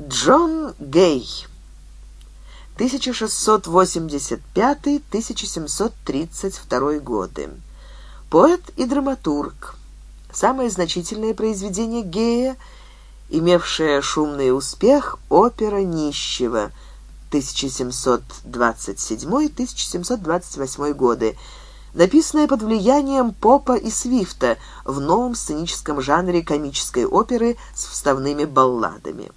Джон Гей. 1685-1732 годы. Поэт и драматург. Самое значительное произведение Гея, имевшее шумный успех, опера «Нищего» 1727-1728 годы, написанная под влиянием Попа и Свифта в новом сценическом жанре комической оперы с вставными балладами.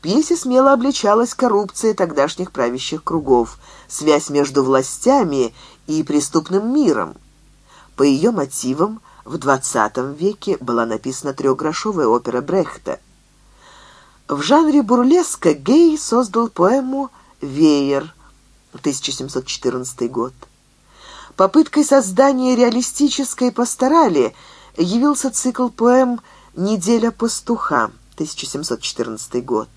В пьесе смело обличалась коррупция тогдашних правящих кругов, связь между властями и преступным миром. По ее мотивам в XX веке была написана трехгрошовая опера Брехта. В жанре бурлеска Гей создал поэму «Веер» 1714 год. Попыткой создания реалистической пасторали явился цикл поэм «Неделя пастуха» 1714 год.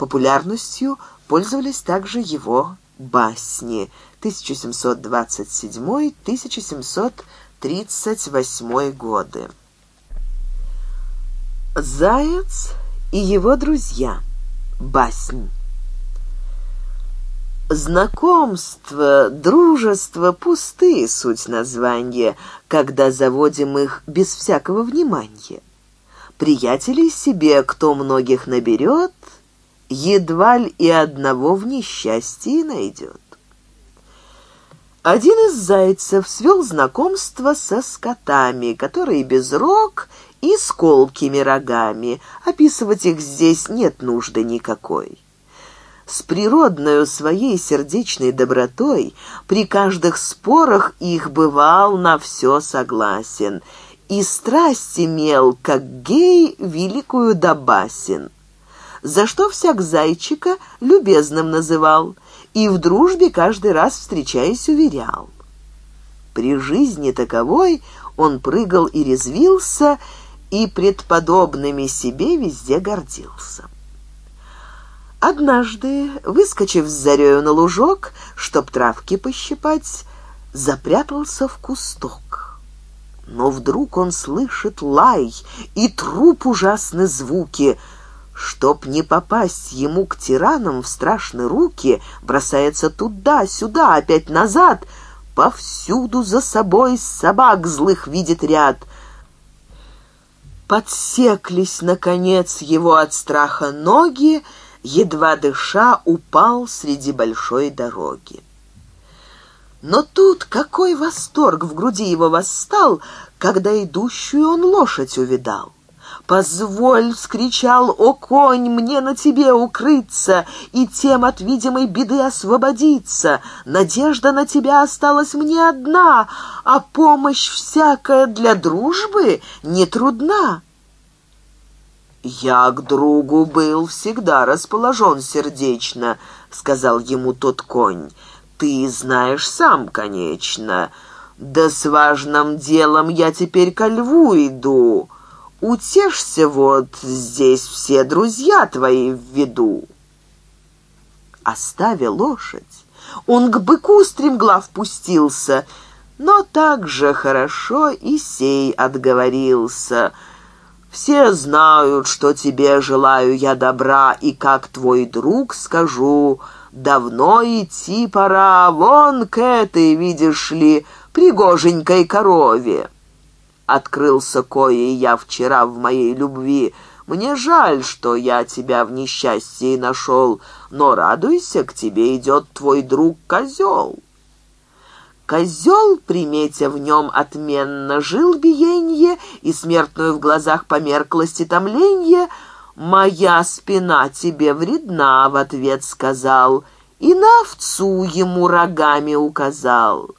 Популярностью пользовались также его басни 1727-1738 годы. «Заяц и его друзья» баснь. Знакомство, дружество пустые суть названия, когда заводим их без всякого внимания. Приятелей себе, кто многих наберет, едва ли и одного в несчастье найдет. Один из зайцев свел знакомство со скотами, которые без рог и с колкими рогами. Описывать их здесь нет нужды никакой. С природной своей сердечной добротой при каждых спорах их бывал на все согласен, и страсть имел, как гей, великую добасин за что всяк зайчика любезным называл и в дружбе каждый раз, встречаясь, уверял. При жизни таковой он прыгал и резвился, и предподобными себе везде гордился. Однажды, выскочив с зарею на лужок, чтоб травки пощипать, запрятался в кусток. Но вдруг он слышит лай и труп ужасные звуки — Чтоб не попасть ему к тиранам в страшные руки, бросается туда-сюда, опять назад, повсюду за собой собак злых видит ряд. Подсеклись, наконец, его от страха ноги, едва дыша упал среди большой дороги. Но тут какой восторг в груди его восстал, когда идущую он лошадь увидал. «Позволь!» — вскричал, «О, конь, мне на тебе укрыться и тем от видимой беды освободиться! Надежда на тебя осталась мне одна, а помощь всякая для дружбы не трудна!» «Я к другу был всегда расположен сердечно», — сказал ему тот конь. «Ты знаешь сам, конечно. Да с важным делом я теперь ко льву иду». Утешься вот здесь все друзья твои в виду. Оставя лошадь, он к быку стремглав пустился, но так же хорошо и сей отговорился. Все знают, что тебе желаю я добра, и как твой друг скажу, давно идти пора вон к этой, видишь ли, пригоженькой корове открылся кое я вчера в моей любви. Мне жаль, что я тебя в несчастье нашел, но радуйся, к тебе идет твой друг-козел». Козел, приметя в нем отменно жил биенье и смертную в глазах померклость и томленье, «Моя спина тебе вредна», — в ответ сказал, и на овцу ему рогами указал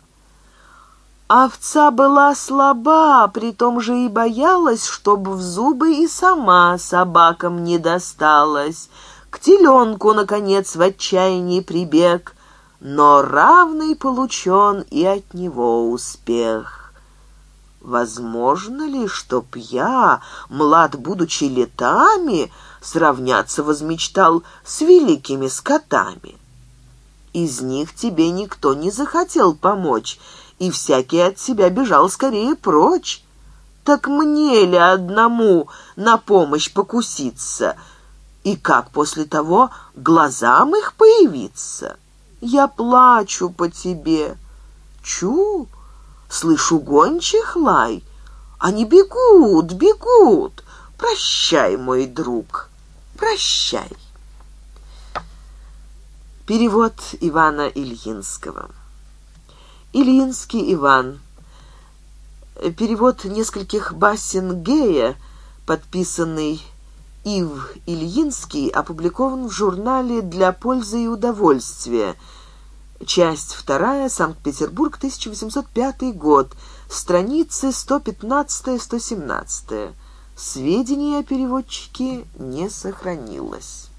овца была слаба, при том же и боялась, чтобы в зубы и сама собакам не досталась. К теленку, наконец, в отчаянии прибег, но равный получен и от него успех. Возможно ли, чтоб я, млад будучи летами, сравняться возмечтал с великими скотами? Из них тебе никто не захотел помочь, и всякий от себя бежал скорее прочь. Так мне ли одному на помощь покуситься? И как после того глазам их появиться? Я плачу по тебе. Чу, слышу гончих лай. Они бегут, бегут. Прощай, мой друг, прощай. Перевод Ивана Ильинского Ильинский Иван. Перевод нескольких басен Гея, подписанный Ив Ильинский, опубликован в журнале «Для пользы и удовольствия». Часть вторая, Санкт-Петербург, 1805 год, страницы 115-117. Сведения о переводчике не сохранилось.